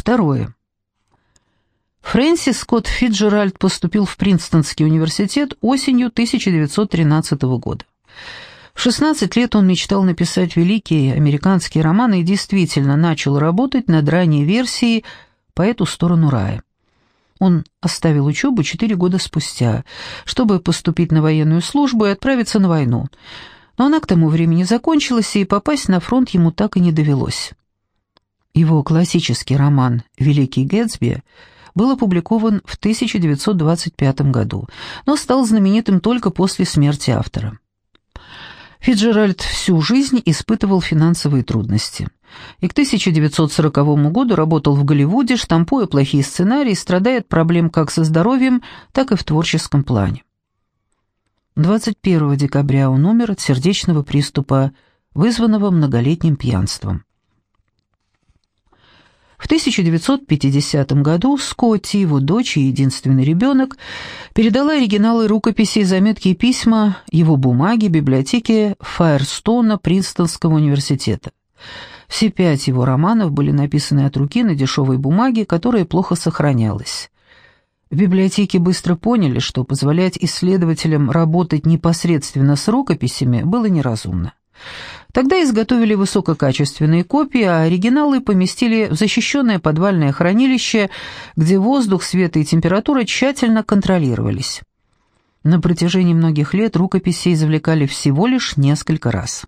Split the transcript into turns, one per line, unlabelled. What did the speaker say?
Второе. Фрэнсис Скотт Фиджеральд поступил в Принстонский университет осенью 1913 года. В 16 лет он мечтал написать великие американские романы и действительно начал работать над ранней версией «По эту сторону рая». Он оставил учебу четыре года спустя, чтобы поступить на военную службу и отправиться на войну. Но она к тому времени закончилась, и попасть на фронт ему так и не довелось. Его классический роман «Великий Гэтсби» был опубликован в 1925 году, но стал знаменитым только после смерти автора. Фиджеральд всю жизнь испытывал финансовые трудности. И к 1940 году работал в Голливуде, штампуя плохие сценарии, страдая от проблем как со здоровьем, так и в творческом плане. 21 декабря он умер от сердечного приступа, вызванного многолетним пьянством. В 1950 году Скотти, его дочь и единственный ребенок, передала оригиналы рукописей, заметки и письма, его бумаги библиотеке Файерстона Принстонского университета. Все пять его романов были написаны от руки на дешевой бумаге, которая плохо сохранялась. В библиотеке быстро поняли, что позволять исследователям работать непосредственно с рукописями было неразумно. Тогда изготовили высококачественные копии, а оригиналы поместили в защищенное подвальное хранилище, где воздух, свет и температура тщательно контролировались. На протяжении многих лет рукописи извлекали всего лишь несколько раз.